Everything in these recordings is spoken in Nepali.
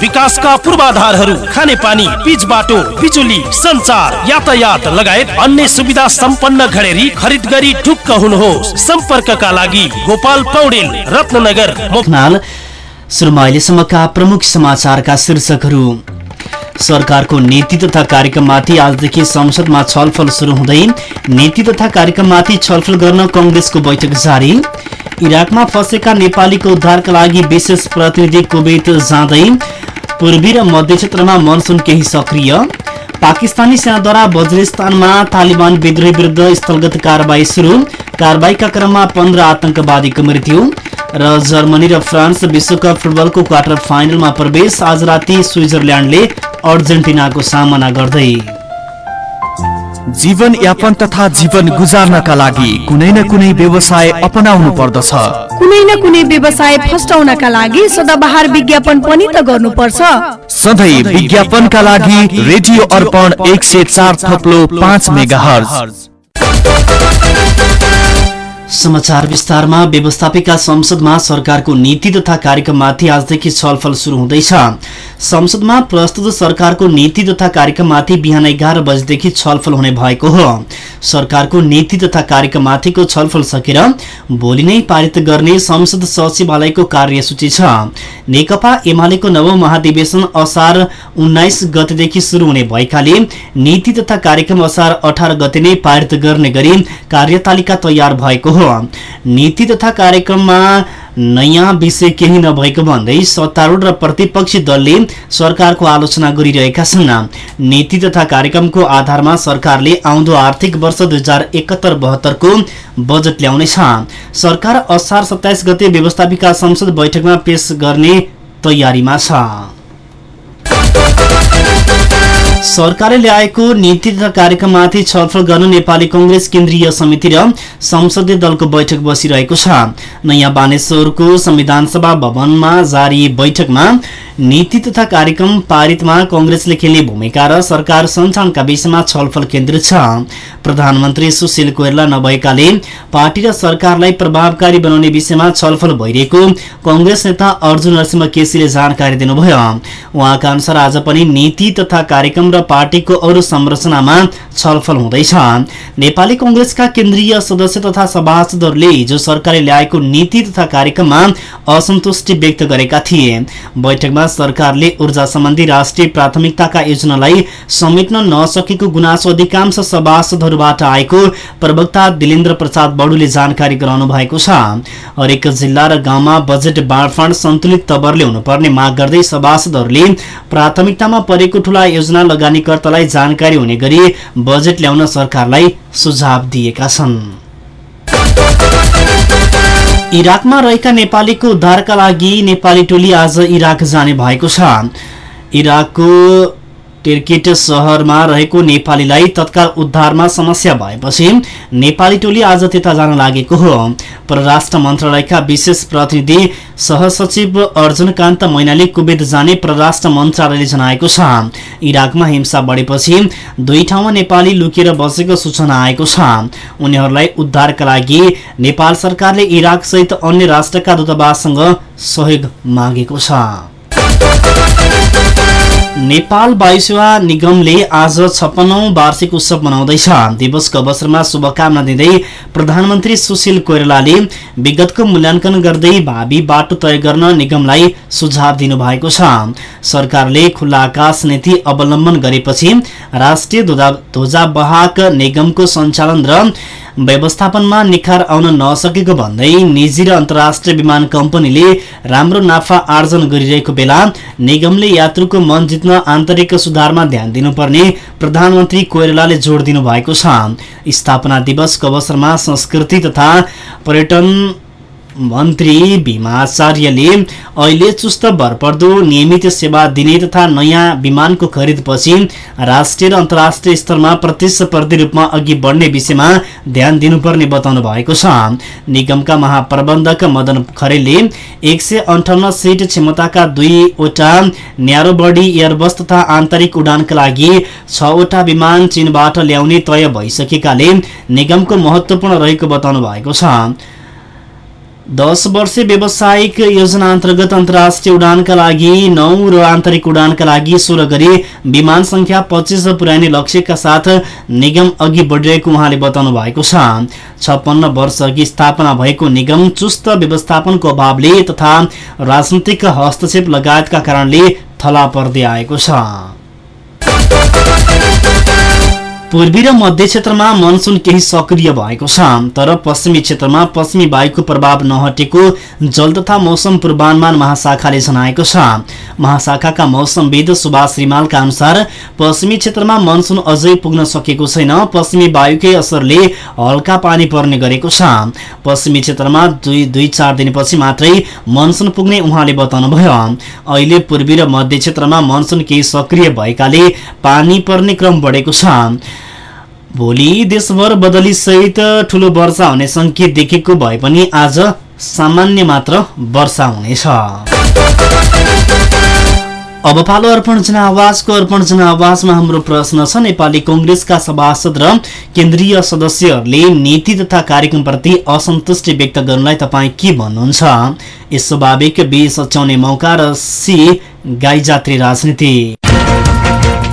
विकासका पूर्वाधारहरू खानेपानी पिच बाटो बिजुली संचार यातायात लगायत अन्य सुविधा सम्पन्न घडेरी खरिद गरी ढुक्क हुनुहोस्। सम्पर्कका लागि गोपाल पौडेल रत्ननगर मो- खनाल सुरुमा अहिलेसम्मका प्रमुख समाचारका शीर्षकहरू। सरकारको नीति तथा कार्यक्रममाथि आजदेखि संसदमा छलफल सुरु हुँदै नीति तथा कार्यक्रममाथि छलफल गर्न कंग्रेसको बैठक जारी। इराकमा फँसेका नेपालीको उद्धारका लागि विशेष प्रतिनिधि कुवेत जाँदै पूर्वी र मध्य क्षेत्रमा मनसुन केही सक्रिय। पाकिस्तानी सेनाद्वारा बज्रिस्तानमा तालिबान विद्रोही विरुद्ध स्थलगत कारवाही सुरु। कारवाहीका क्रममा पन्ध्र आतंकवादीको मृत्यु र जर्मनी र फ्रान्स विश्वकप फुटबलको क्वार्टर फाइनलमा प्रवेश। आज राति स्विजरल्यान्डले अर्जेन्टिनाको सामना गर्दै। जीवन यापन तथा जीवन गुजार्नका लागि कुनै न कुनै व्यवसाय अपनाउनु पर्दछ। कुनै न कुनै व्यवसाय फस्टाउनका लागि सदाबहार विज्ञापन पनि त गर्नुपर्छ। सधैँ विज्ञापनका लागि रेडियो अर्पण एक सय चार थप्लो पाँच मेगा समाचार विस्तारमा व्यवस्थापिका संसदमा सरकारको नीति तथा कार्यक्रममाथि आजदेखि छलफल सुरु हुँदैछ। संसदमा प्रस्तुत सरकारको नीति तथा कार्यक्रममाथि बिहान एघार बजेदेखि छलफल हुने भएको हो। सरकारको नीति तथा कार्यक्रममाथिको छलफल सकेर भोलि नै पारित गर्ने संसद सचिवालयको कार्यसूची छ। नेकपा एमालेको नवौं महाधिवेशन असार उन्नाइस गतेदेखि सुरु हुने भएकाले नीति तथा कार्यक्रम असार अठार गते नै पारित गर्ने गरी कार्यतालिका तयार भएको हो। नीति तथा कार्यक्रममा नयाँ विषय केही नभएको भन्दै सत्तारूढ र प्रतिपक्षी दलले सरकारको आलोचना गरिरहेका छन्। नीति तथा कार्यक्रमको आधारमा सरकारले आउँदो आर्थिक वर्ष दुई हजार एकहत्तर बहत्तरको बजेट ल्याउनेछ। सरकार असार सत्ताइस गते व्यवस्थापिका संसद बैठकमा पेश गर्ने तयारीमा छ। सरकारले ल्याएको नीति तथा कार्यक्रममाथि छलफल गर्न नेपाली कंग्रेस केन्द्रीय समिति र संसदीय दलको बैठक बसिरहेको छ। नयाँ बानेश्वरको संविधान सभा भवनमा जारी बैठकमा नीति तथा कार्यक्रम पारितमा कंग्रेसले खेल्ने भूमिका र सरकार सञ्चालनका विषयमा छलफल केन्द्रित छ। प्रधानमन्त्री सुशील कोइराला नभएकाले पार्टी र सरकारलाई प्रभावकारी बनाउने विषयमा छलफल भइरहेको कंग्रेस नेता अर्जुन नरसिंह केसीले जानकारी दिनुभयो। उहाँका अनुसार आज पनि नीति तथा कार्यक्रम र पार्टीको अरू संरचनामा छलफल हुँदैछ। नेपाली कंग्रेसका केन्द्रीय सदस्य तथा सभासदहरूले हिजो सरकारले ल्याएको नीति तथा कार्यक्रममा असन्तुष्टि व्यक्त गरेका थिए। बैठकमा सरकारले ऊर्जा सम्बन्धी राष्ट्रिय प्राथमिकताका योजनालाई समेट्न नसकेको गुनासो अधिकांश सभासदहरूबाट आएको प्रवक्ता दिलेन्द्र प्रसाद बडुले जानकारी गराउनु भएको छ। हरेक जिल्ला र गाउँमा बजेट बाँडफाँड सन्तुलित तवरले हुनुपर्ने माग गर्दै सभासदहरूले प्राथमिकतामा परेको ठूला योजना लगानीकर्तालाई जानकारी हुने गरी बजेट ल्याउन सरकारलाई सुझाव दिएका छन्। इराकमा रहेका नेपालीको उद्धारका लागि नेपाली टोली आज इराक जाने भएको छ। इराकको टिर्किट सहरमा रहेको नेपालीलाई तत्काल उद्धारमा समस्या भएपछि नेपाली टोली आज त्यता जान लागेको हो। परराष्ट्र मन्त्रालयका विशेष प्रतिनिधि सहसचिव अर्जुनकान्त मैनाली कुवेत जाने परराष्ट्र मन्त्रालयले जनाएको छ। इराकमा हिंसा बढेपछि दुई ठाउँमा नेपाली लुकेर बसेको सूचना आएको छ। उनीहरूलाई उद्धारका लागि नेपाल सरकारले इराक सहित अन्य राष्ट्रका दूतावाससँग सहयोग मागेको छ। नेपाल वायुसेवा निगमले आज छप्पनौ वार्षिक उत्सव मनाउँदैछ। दिवसको अवसरमा शुभकामना दिँदै प्रधानमन्त्री सुशील कोइरालाले विगतको मूल्याङ्कन गर्दै भावी बाटो तय गर्न निगमलाई सुझाव दिनुभएको छ। सरकारले खुल्ला आकाश नीति अवलम्बन गरेपछि राष्ट्रिय ध्वजा ध्वजावाहक निगमको सञ्चालन र व्यवस्थापनमा निखार आउन नसकेको भन्दै निजी र अन्तर्राष्ट्रिय विमान कम्पनीले राम्रो नाफा आर्जन गरिरहेको बेला निगमले यात्रुको मन जित्न आन्तरिक सुधारमा ध्यान दिनुपर्ने प्रधानमन्त्री कोइरालाले जोड दिनु भएको छ। स्थापना दिवसको अवसरमा संस्कृति तथा पर्यटन मन्त्री भीमाचार्यले अहिले चुस्त भरपर्दो नियमित सेवा दिने तथा नयाँ विमानको खरिदपछि राष्ट्रिय र अन्तर्राष्ट्रिय स्तरमा प्रतिस्पर्धी रूपमा अघि बढ्ने विषयमा ध्यान दिनुपर्ने बताउनु भएको छ। निगमका महाप्रबन्धक मदन खरेलले एक सय अन्ठाउन्न सिट क्षमताका दुईवटा न्यारो बडी एयरबस तथा आन्तरिक उडानका लागि छवटा विमान चीनबाट ल्याउने तय भइसकेकाले निगमको महत्वपूर्ण रहेको बताउनु भएको छ। दस वर्षे व्यावसायिक योजना अन्तर्गत अन्तर्राष्ट्रिय उडानका लागि नौ र आन्तरिक उडानका लागि सोह्र गरी विमान संख्या पच्चिस पुर्याउने लक्ष्यका साथ निगम अघि बढिरहेको उहाँले बताउनु भएको छ। छप्पन्न वर्ष अघि स्थापना भएको निगम चुस्त व्यवस्थापनको अभावले तथा राजनैतिक हस्तक्षेप लगायतका कारणले थला पर्दै आएको छ। पूर्वी र मध्य क्षेत्रमा मनसुन केही सक्रिय भएको छ तर पश्चिमी क्षेत्रमा पश्चिमी वायुको प्रभाव नहटेको जल तथा मौसम पूर्वानुमान महाशाखाले जनाएको छ। महाशाखाका मौसमविद सुभाष रिमालका अनुसार पश्चिमी क्षेत्रमा मनसुन अझै पुग्न सकेको छैन पश्चिमी वायुकै असरले हल्का पानी पर्ने गरेको छ। पश्चिमी क्षेत्रमा दुई दुई चार दिनपछि मात्रै मनसुन पुग्ने उहाँले बताउनुभयो। अहिले पूर्वी र मध्य क्षेत्रमा मनसुन केही सक्रिय भएकाले पानी पर्ने क्रम बढेको छ। भोलि देशभर बदली सहित ठूलो वर्षा हुने संकेत देखेको भए पनि आज सामान्य मात्र वर्षा हुनेछ। अब पालो अर्पण जनावासको अर्पण जनावासमा हाम्रो प्रश्न छ। नेपाली कंग्रेसका सभासद र केन्द्रीय सदस्यहरूले नीति तथा कार्यक्रमप्रति असन्तुष्टि व्यक्त गर्नलाई तपाईँ के भन्नुहुन्छ? यस स्वाभाविक बी सच्याउने मौका र सी गाई जात्री राजनीति।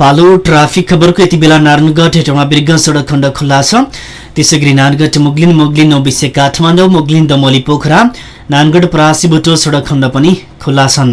पालो ट्राफिक खबरको यति बेला नारायणगढ हेटौँडा बिर्ग सडक खण्ड खुल्ला छ। त्यसै गरी नारायणगढ मुगलिन मुगलिन नौबिसे काठमाडौँ मुगलिन दमोली पोखरा नारायणगढ परासी सडक खण्ड पनि खुल्ला छन्।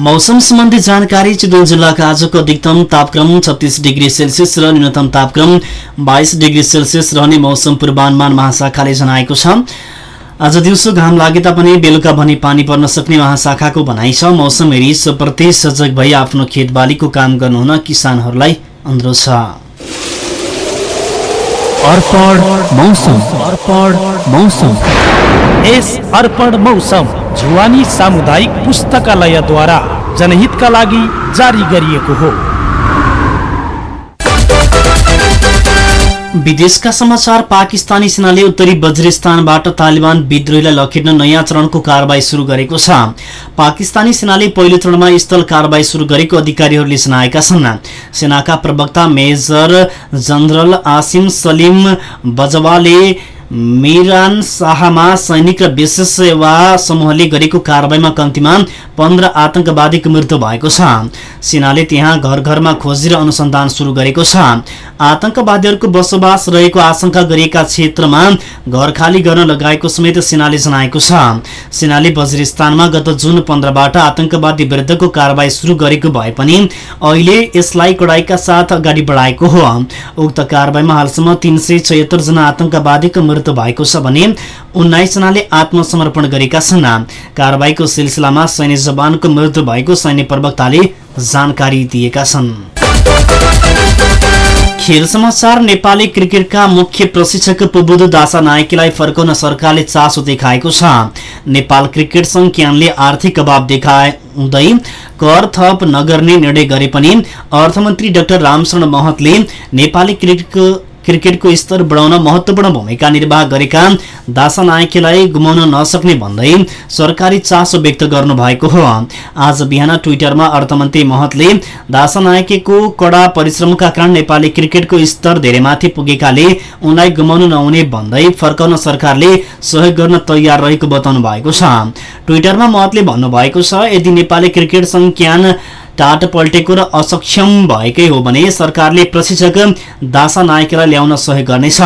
मौसम सम्बन्धी जानकारी चितवन जिल्लाका आजको अधिकतम तापक्रम छत्तिस डिग्री सेल्सियस र न्यूनतम तापक्रम बाइस डिग्री सेल्सियस रहने मौसम पूर्वानुमान महाशाखाले जनाएको छ। आज दिउँसो घाम लागे तापनि बेलुका भनी पानी पर्न सक्ने महाशाखाको भनाइ छ। मौसम हेरी प्रति सजग भई आफ्नो खेतबालीको काम गर्नुहुन किसानहरूलाई अनुरोध छ। अर्पण मौसम। अर्पण मौसम। यस अर्पण मौसम। जुवानी सामुदायिक पुस्तकालयद्वारा जनहितका लागि जारी गरिएको हो विदेशका समाचार पाकिस्तानी सेनाले उत्तरी बज्रिस्तानबाट तालिबान विद्रोहीलाई लखेट्न नयाँ चरणको कारवाही सुरु गरेको छ पाकिस्तानी सेनाले पहिलो चरणमा स्थल कारवाही सुरु गरेको अधिकारीहरूले जनाएका छन् सेनाका प्रवक्ता मेजर जनरल आसिम सलिम बजवाले मिरान शाहमा सैनिक र विशेष सेवा समूहले गरेको कारवाहीमा कम्तीमा पन्ध्र आतंकवादीको मृत्यु भएको छ। सेनाले त्यहाँ घर घरमा खोजी र अनुसन्धान सुरु गरेको छ। आतंकवादीहरूको बसोबास रहेको आशंका गरिएका क्षेत्रमा घर खाली गर्न लगाएको समेत सेनाले जनाएको छ। सेनाले वज्रिस्तानमा गत जुन पन्ध्रबाट आतंकवादी विरुद्धको कारवाही सुरु गरेको भए पनि अहिले यसलाई कडाइका साथ अगाडि बढाएको हो। उक्त कारवाहीमा हालसम्म तीन सय जना आतंकवादीको मृत्यु भएको छ भने उन्नाइस जनाले आत्मसमर्पण गरेका छन्। कारवाहीको सिलसिलामा सैन्य जवानको मृत्यु भएको सैन्य प्रवक्ताले जानकारी दिएका छन्। खेल समाचार नेपाली क्रिकेटका मुख्य प्रशिक्षक प्रबुद्ध दासा नायकीलाई फर्काउन सरकारले चासो देखाएको छ। नेपाल क्रिकेट संघ क्यानले आर्थिक अभाव देखाए हुँदै कर थप नगर्ने निर्णय गरे पनि अर्थमन्त्री डाक्टर रामशरण महतले नेपाली क्रिकेटको क्रिकेटको स्तर बढाउन महत्वपूर्ण भूमिका निर्वाह गरेका दासा नायकीलाई गुमाउन नसक्ने भन्दै सरकारी चासो व्यक्त गर्नु भएको हो। आज बिहान ट्विटरमा अर्थमन्त्री महतले दासा नायकीको कडा परिश्रमका कारण नेपाली क्रिकेटको स्तर धेरै माथि पुगेकाले उनलाई गुमाउनु नहुने भन्दै फर्काउन सरकारले सहयोग गर्न तयार रहेको बताउनु भएको छ। ट्विटरमा महतले भन्नुभएको छ यदि नेपाली क्रिकेट क्यान टाट पल्टेको र असक्षम भएकै हो भने सरकारले प्रशिक्षक दासा नायकलाई ल्याउन सहयोग गर्नेछ।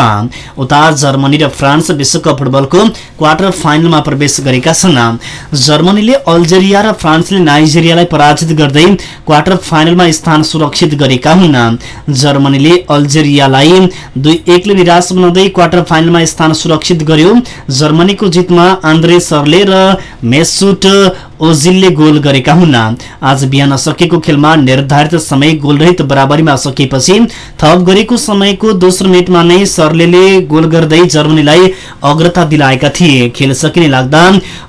उता जर्मनी र फ्रान्स विश्वकप फुटबलको क्वार्टर फाइनलमा प्रवेश गरेका छन्। जर्मनीले अल्जेरिया र फ्रान्सले नाइजेरियालाई पराजित गर्दै क्वार्टर फाइनलमा स्थान सुरक्षित गरेका हुन्। जर्मनीले अल्जेरियालाई दुई एकले निराश बनाउँदै क्वार्टर फाइनलमा स्थान सुरक्षित गर्यो। जर्मनीको जितमा आन्द्रे सरले र मेसुट ओजिलले गोल गरेका हुन्। आज बिहान सकेको खेलमा निर्धारित समय गोलरहित बराबरीमा सकिएपछि थप गरेको समयको दोस्रो मिनटमा नै सरले गोल गर्दै जर्मनीलाई अग्रता दिलाएका थिए। खेल सकिने लाग्दा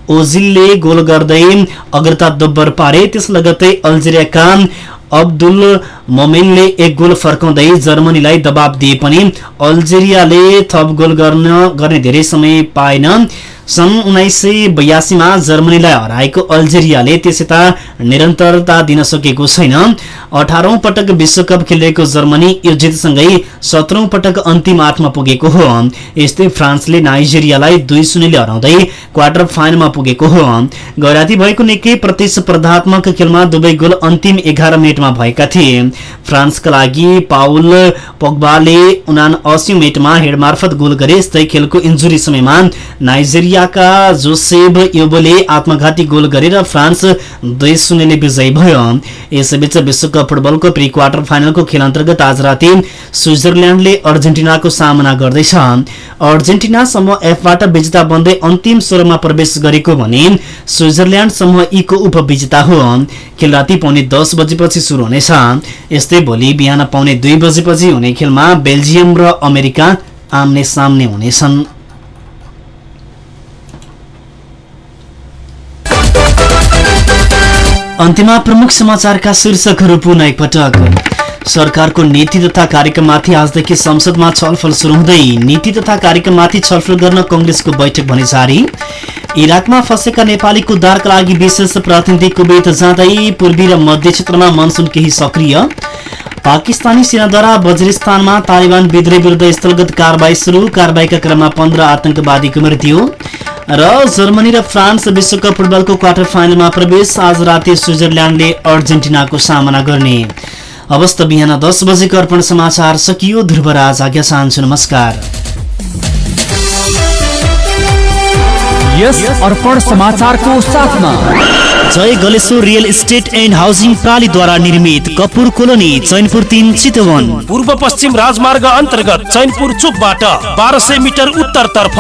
ओजिलले गोल गर्दै अग्रता दोब्बर पारे। त्यस लगत्तै अल्जेरियाका अब्दुल मोमेनले एक गोल फर्काउँदै जर्मनीलाई दबाब दिए पनि अल्जेरियाले थप गोल गर्न गर्ने धेरै समय पाएन। सन् उन्नाइस सय बयासीमा जर्मनीलाई हराएको अल्जेरियाले त्यसयता निरन्तरता दिन सकेको छैन। अठारौं पटक विश्वकप खेलिरहेको जर्मनी यो जितसँगै सत्रौं पटक अन्तिम आठमा पुगेको हो। यस्तै फ्रान्सले नाइजेरियालाई दुई शून्यले हराउँदै क्वार्टर फाइनलमा पुगेको हो। गैराती भएको निकै प्रतिस्पर्धात्मक खेलमा दुवै गोल अन्तिम एघार मिनटमा भएका थिए। फ्रान्सका लागि पाउल पोग्बाले उना अस्सी मिनटमा हेड मार्फत गोल गरे। यस्तै खेलको इन्जुरी समयमा नाइजेरियाका जोसेफ योबोले आत्मघाती गोल गरेर फ्रान्स दुई शून्यले विजयी भयो। यसैबीच विश्वकप फुटबलको प्री क्वार्टर फाइनलको खेल अन्तर्गत आज राति स्विजरल्याण्डले अर्जेन्टिनाको सामना गर्दैछ। अर्जेन्टिना समूह एफबाट विजेता बन्दै अन्तिम सोह्रमा प्रवेश गरेको भने स्विजरल्याण्ड समूह ई को उपविजेता हो। खेल राति पाउने दस बजेपछि सुरु हुनेछ। यस्तै भोलि बिहान पाउने दुई बजेपछि हुने खेलमा बेल्जियम र अमेरिका आम्ने सामने हुनेछन्। अन्त्यमा प्रमुख समाचारका शीर्षकहरू पुनः एकपटक। सरकारको नीति तथा कार्यक्रममाथि आजदेखि संसदमा छलफल शुरू हुँदै नीति तथा कार्यक्रममाथि छलफल गर्न कंग्रेसको बैठक भने जारी इराकमा फँसेका नेपालीको उद्धारका लागि विशेष प्रतिनिधि कुवेत जाँदै पूर्वी र मध्य क्षेत्रमा मनसुन केही सक्रिय। पाकिस्तानी सेनाद्वारा बज्रिस्तानमा तालिबान विद्रोह विरुद्ध स्थलगत कारवाही शुरू कारवाहीका क्रममा पन्ध्र आतंकवादीको मृत्यु। र जर्मनी र फ्रान्स विश्वकप फुटबलको क्वार्टर फाइनलमा प्रवेश आज राति स्विजरल्याण्डले अर्जेन्टिनाको सामना गर्ने। अवस्था बिहान दस बजेको अर्पण समाचार सकियो ध्रुवराज आज्ञा चाहन्छु नमस्कार। यस अर्पण समाचारको साथमा। Jay Galeshwar real estate and housing प्रणालीद्वारा निर्मित कपुर कोलोनी चैनपुर तिन चितवन। पूर्व पश्चिम राजमार्ग अन्तर्गत चैनपुर चोकबाट बाह्र सय मिटर उत्तरतर्फ